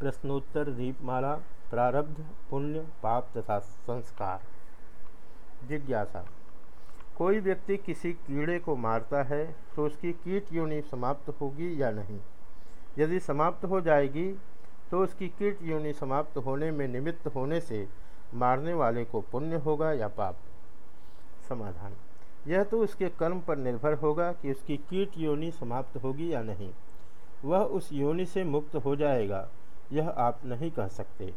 प्रश्नोत्तर दीपमाला, प्रारब्ध, पुण्य, पाप तथा संस्कार। जिज्ञासा। कोई व्यक्ति किसी कीड़े को मारता है तो उसकी कीट योनि समाप्त होगी या नहीं? यदि समाप्त हो जाएगी तो उसकी कीट योनि समाप्त होने में निमित्त होने से मारने वाले को पुण्य होगा या पाप? समाधान। यह तो उसके कर्म पर निर्भर होगा कि उसकी कीट योनि समाप्त होगी या नहीं। वह उस योनि से मुक्त हो जाएगा। यह आप नहीं कह सकते,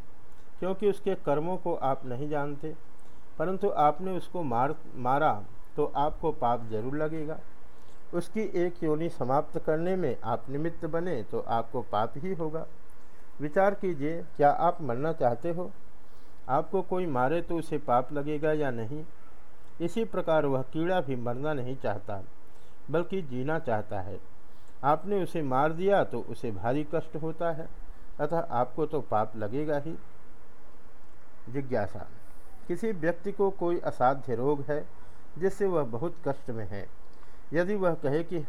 क्योंकि उसके कर्मों को आप नहीं जानते। परंतु आपने उसको मार, मारा तो आपको पाप ज़रूर लगेगा। उसकी एक योनि समाप्त करने में आप निमित्त बने तो आपको पाप ही होगा। विचार कीजिए, क्या आप मरना चाहते हो? आपको कोई मारे तो उसे पाप लगेगा या नहीं? इसी प्रकार वह कीड़ा भी मरना नहीं चाहता, बल्कि जीना चाहता है। आपने उसे मार दिया तो उसे भारी कष्ट होता है। अतः आपको तो पाप लगेगा ही। जिज्ञासा। किसी व्यक्ति को कोई असाध्य रोग है जिससे वह बहुत कष्ट में है यदि वह कहे कि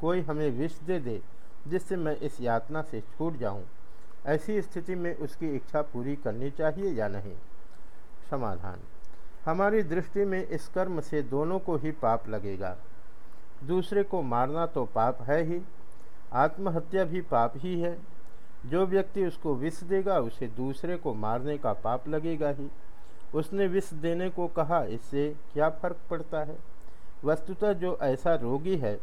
कोई हमें विष दे दे जिससे मैं इस यातना से छूट जाऊँ, ऐसी स्थिति में उसकी इच्छा पूरी करनी चाहिए या नहीं? समाधान। हमारी दृष्टि में इस कर्म से दोनों को ही पाप लगेगा। दूसरे को मारना तो पाप है ही आत्महत्या भी पाप ही है जो व्यक्ति उसको विष देगा, उसे दूसरे को मारने का पाप लगेगा ही। उसने विष देने को कहा, इससे क्या फ़र्क पड़ता है? वस्तुतः जो ऐसा रोगी है,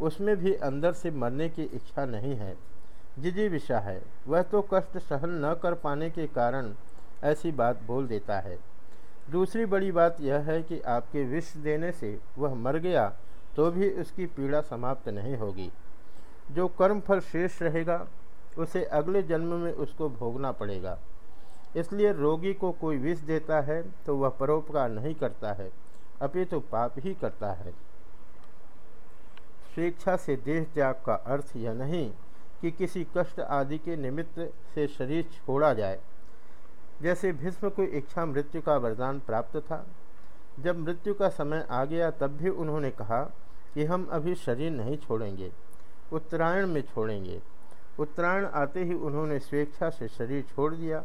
उसमें भी अंदर से मरने की इच्छा नहीं है। जिजी विषा है। वह तो कष्ट सहन न कर पाने के कारण ऐसी बात बोल देता है। दूसरी बड़ी बात यह है कि आपके विष देने से वह मर गया तो भी उसकी पीड़ा समाप्त नहीं होगी। जो कर्म फल शेष रहेगा उसे अगले जन्म में उसको भोगना पड़ेगा। इसलिए रोगी को कोई विष देता है तो वह परोपकार नहीं करता है, अपितु तो पाप ही करता है। स्वेच्छा से देह त्याग का अर्थ यह नहीं कि किसी कष्ट आदि के निमित्त से शरीर छोड़ा जाए। जैसे भीष्म को इच्छा मृत्यु का वरदान प्राप्त था। जब मृत्यु का समय आ गया, तब भी उन्होंने कहा कि हम अभी शरीर नहीं छोड़ेंगे, उत्तरायण में छोड़ेंगे। उत्तरायण आते ही उन्होंने स्वेच्छा से शरीर छोड़ दिया।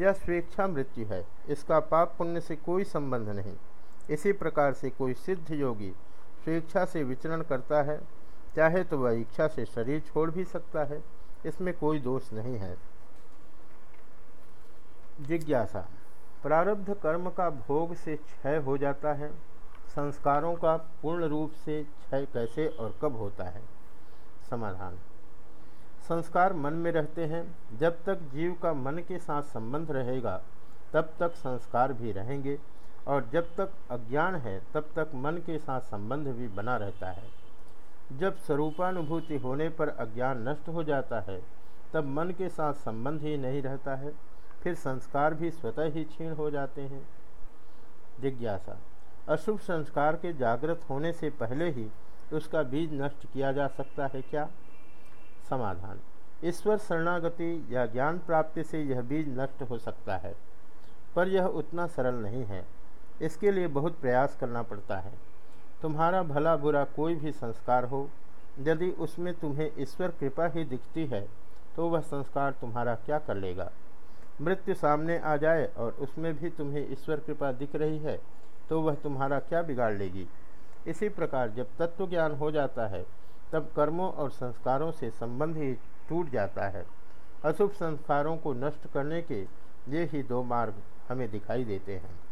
यह स्वेच्छा मृत्यु है। इसका पाप पुण्य से कोई संबंध नहीं। इसी प्रकार से कोई सिद्ध योगी स्वेच्छा से विचरण करता है। चाहे तो वह इच्छा से शरीर छोड़ भी सकता है। इसमें कोई दोष नहीं है। जिज्ञासा। प्रारब्ध कर्म का भोग से क्षय हो जाता है। संस्कारों का पूर्ण रूप से क्षय कैसे और कब होता है? समाधान। संस्कार मन में रहते हैं। जब तक जीव का मन के साथ संबंध रहेगा, तब तक संस्कार भी रहेंगे और जब तक अज्ञान है, तब तक मन के साथ संबंध भी बना रहता है। जब स्वरूपानुभूति होने पर अज्ञान नष्ट हो जाता है, तब मन के साथ संबंध ही नहीं रहता है, फिर संस्कार भी स्वतः ही क्षीण हो जाते हैं। जिज्ञासा, अशुभ संस्कार के जागृत होने से पहले ही उसका बीज नष्ट किया जा सकता है क्या? समाधान। ईश्वर शरणागति या ज्ञान प्राप्ति से यह बीज नष्ट हो सकता है, पर यह उतना सरल नहीं है। इसके लिए बहुत प्रयास करना पड़ता है। तुम्हारा भला बुरा कोई भी संस्कार हो, यदि उसमें तुम्हें ईश्वर कृपा ही दिखती है तो वह संस्कार तुम्हारा क्या कर लेगा? मृत्यु सामने आ जाए और उसमें भी तुम्हें ईश्वर कृपा दिख रही है तो वह तुम्हारा क्या बिगाड़ लेगी? इसी प्रकार जब तत्व ज्ञान हो जाता है तब कर्मों और संस्कारों से संबंध ही टूट जाता है। अशुभ संस्कारों को नष्ट करने के ये ही दो मार्ग हमें दिखाई देते हैं।